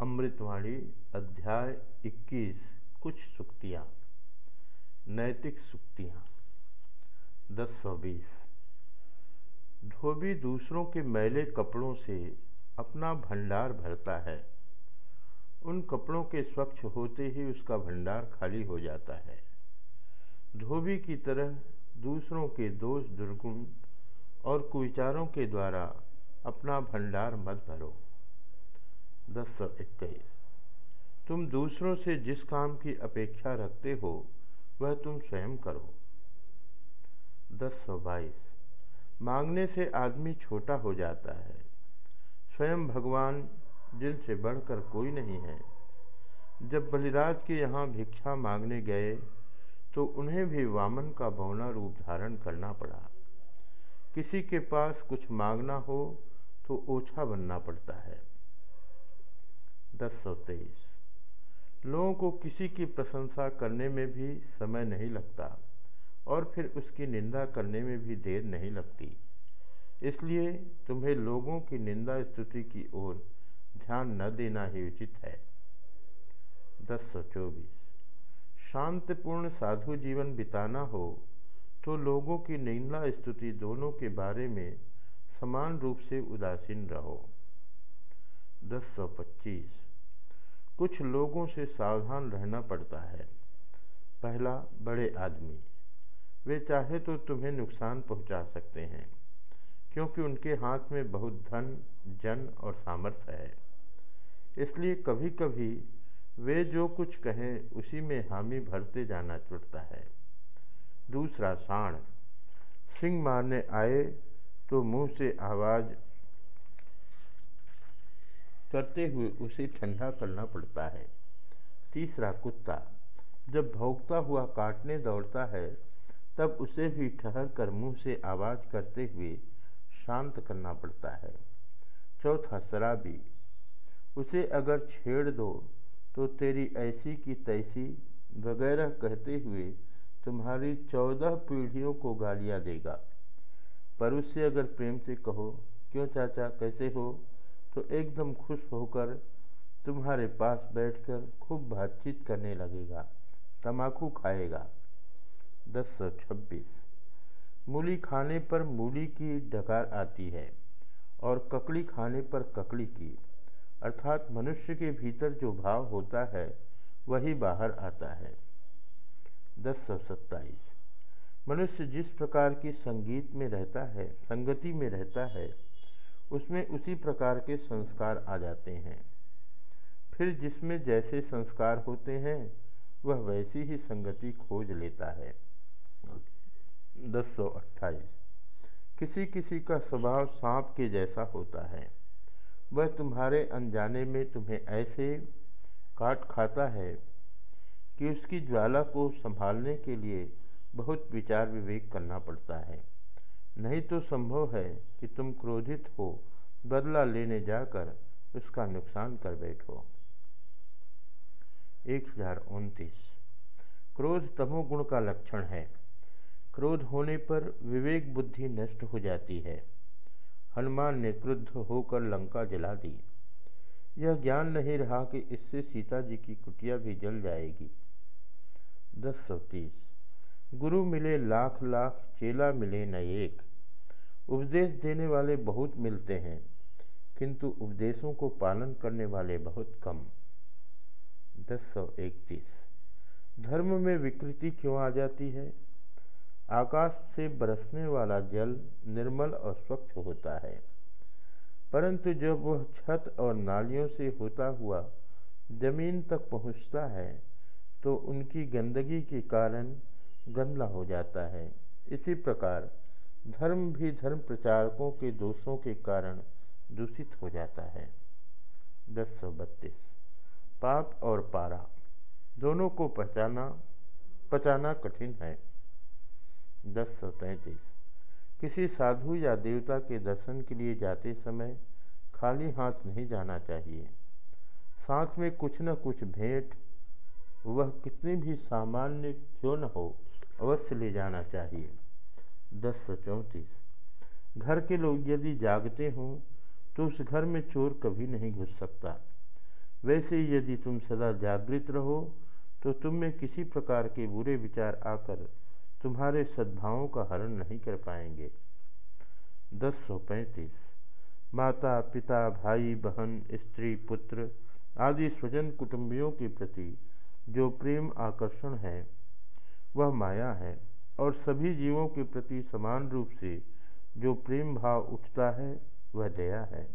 अमृतवाणी अध्याय 21 कुछ सुक्तियाँ। नैतिक सुक्तियाँ। दस सौ बीस। धोबी दूसरों के मैले कपड़ों से अपना भंडार भरता है। उन कपड़ों के स्वच्छ होते ही उसका भंडार खाली हो जाता है। धोबी की तरह दूसरों के दोष दुर्गुण और कुविचारों के द्वारा अपना भंडार मत भरो। दस सौ इक्कीस तुम दूसरों से जिस काम की अपेक्षा रखते हो, वह तुम स्वयं करो। दस सौ बाईस मांगने से आदमी छोटा हो जाता है। स्वयं भगवान जिनसे बढ़कर कोई नहीं है। जब बलिराज के यहाँ भिक्षा मांगने गए तो उन्हें भी वामन का भवना रूप धारण करना पड़ा। किसी के पास कुछ मांगना हो तो ओछा बनना पड़ता है। दस सौ तेईस लोगों को किसी की प्रशंसा करने में भी समय नहीं लगता और फिर उसकी निंदा करने में भी देर नहीं लगती। इसलिए तुम्हें लोगों की निंदा स्तुति की ओर ध्यान न देना ही उचित है। दस सौ चौबीस। शांतिपूर्ण साधु जीवन बिताना हो तो लोगों की निंदा स्तुति दोनों के बारे में समान रूप से उदासीन रहो। दस सौ पच्चीस। कुछ लोगों से सावधान रहना पड़ता है। पहला, बड़े आदमी। वे चाहे तो तुम्हें नुकसान पहुँचा सकते हैं, क्योंकि उनके हाथ में बहुत धन, जन और सामर्थ्य है। इसलिए कभी कभी वे जो कुछ कहें, उसी में हामी भरते जाना चुटता है। दूसरा, साण। सिंह मारने आए तो मुँह से आवाज़ करते हुए उसे ठंडा करना पड़ता है। तीसरा कुत्ता, जब भौंकता हुआ काटने दौड़ता है, तब उसे भी ठहर कर मुँह से आवाज़ करते हुए शांत करना पड़ता है। चौथा शराबी, उसे अगर छेड़ दो तो तेरी ऐसी की तैसी वगैरह कहते हुए तुम्हारी चौदह पीढ़ियों को गालियाँ देगा। पर उससे अगर प्रेम से कहो, क्यों चाचा, कैसे हो? तो एकदम खुश होकर तुम्हारे पास बैठकर खूब बातचीत करने लगेगा तमाकू खाएगा। दस सौ छब्बीस। मूली खाने पर मूली की डकार आती है और ककड़ी खाने पर ककड़ी की। अर्थात मनुष्य के भीतर जो भाव होता है, वही बाहर आता है। दस सौ सत्ताईस। मनुष्य जिस प्रकार की संगीत में रहता है, संगति में रहता है उसमें उसी प्रकार के संस्कार आ जाते हैं। फिर जिसमें जैसे संस्कार होते हैं, वह वैसी ही संगति खोज लेता है। दस सौ अट्ठाईस। किसी किसी का स्वभाव सांप के जैसा होता है। वह तुम्हारे अनजाने में तुम्हें ऐसे काट खाता है कि उसकी ज्वाला को संभालने के लिए बहुत विचार विवेक करना पड़ता है। नहीं तो संभव है कि तुम क्रोधित हो, बदला लेने जाकर उसका नुकसान कर बैठो। एक हज़ार उनतीस। क्रोध तमोगुण का लक्षण है। क्रोध होने पर विवेक बुद्धि नष्ट हो जाती है। हनुमान ने क्रुद्ध होकर लंका जला दी। यह ज्ञान नहीं रहा कि इससे सीता जी की कुटिया भी जल जाएगी। दस सौ तीस। गुरु मिले लाख लाख, चेला मिले न एक। उपदेश देने वाले बहुत मिलते हैं, किंतु उपदेशों को पालन करने वाले बहुत कम। दस सौ इकतीस। धर्म में विकृति क्यों आ जाती है? आकाश से बरसने वाला जल निर्मल और स्वच्छ होता है। परंतु जब वह छत और नालियों से होता हुआ ज़मीन तक पहुँचता है तो उनकी गंदगी के कारण गंदला हो जाता है। इसी प्रकार धर्म भी धर्म प्रचारकों के दोषों के कारण दूषित हो जाता है। दस सौ बत्तीस। पाप और पारा, दोनों को पहचाना, पचाना कठिन है। दस सौ तैंतीस। किसी साधु या देवता के दर्शन के लिए जाते समय खाली हाथ नहीं जाना चाहिए। साथ में कुछ न कुछ भेंट, वह कितनी भी सामान्य क्यों न हो अवश्य ले जाना चाहिए। दस सौ चौंतीस। घर के लोग यदि जागते हों तो उस घर में चोर कभी नहीं घुस सकता। वैसे यदि तुम सदा जागृत रहो तो तुम में किसी प्रकार के बुरे विचार आकर तुम्हारे सद्भावों का हरण नहीं कर पाएँगे। दस सौ पैंतीस। माता, पिता, भाई, बहन, स्त्री, पुत्र आदि स्वजन कुटुंबियों के प्रति जो प्रेम आकर्षण है वह माया है और सभी जीवों के प्रति समान रूप से जो प्रेम भाव उठता है, वह दया है।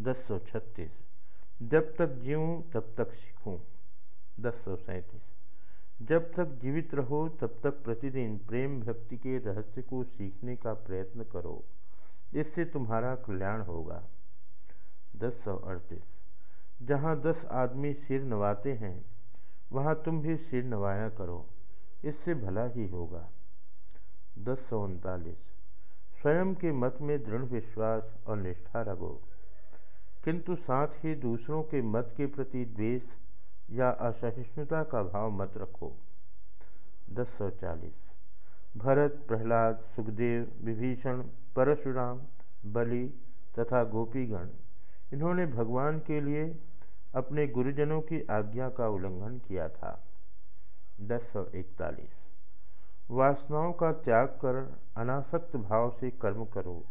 दस सौ छत्तीस। जब तक जीऊँ, तब तक सीखूँ। दस सौ सैंतीस। जब तक जीवित रहो, तब तक प्रतिदिन प्रेम भक्ति के रहस्य को सीखने का प्रयत्न करो। इससे तुम्हारा कल्याण होगा। दस सौ अड़तीस। जहाँ दस आदमी सिर नवाते हैं वहाँ तुम भी सिर नवाया करो। इससे भला ही होगा। दस सौ उनतालीस। स्वयं के मत में दृढ़ विश्वास और निष्ठा रखो। किंतु साथ ही दूसरों के मत के प्रति द्वेष या असहिष्णुता का भाव मत रखो। दस सौ चालीस। भरत, प्रहलाद, सुखदेव, विभीषण, परशुराम, बलि तथा गोपीगण, इन्होंने भगवान के लिए अपने गुरुजनों की आज्ञा का उल्लंघन किया था। दस सौ इकतालीस। वासनाओं का त्याग कर अनासक्त भाव से कर्म करो।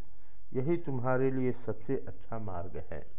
यही तुम्हारे लिए सबसे अच्छा मार्ग है।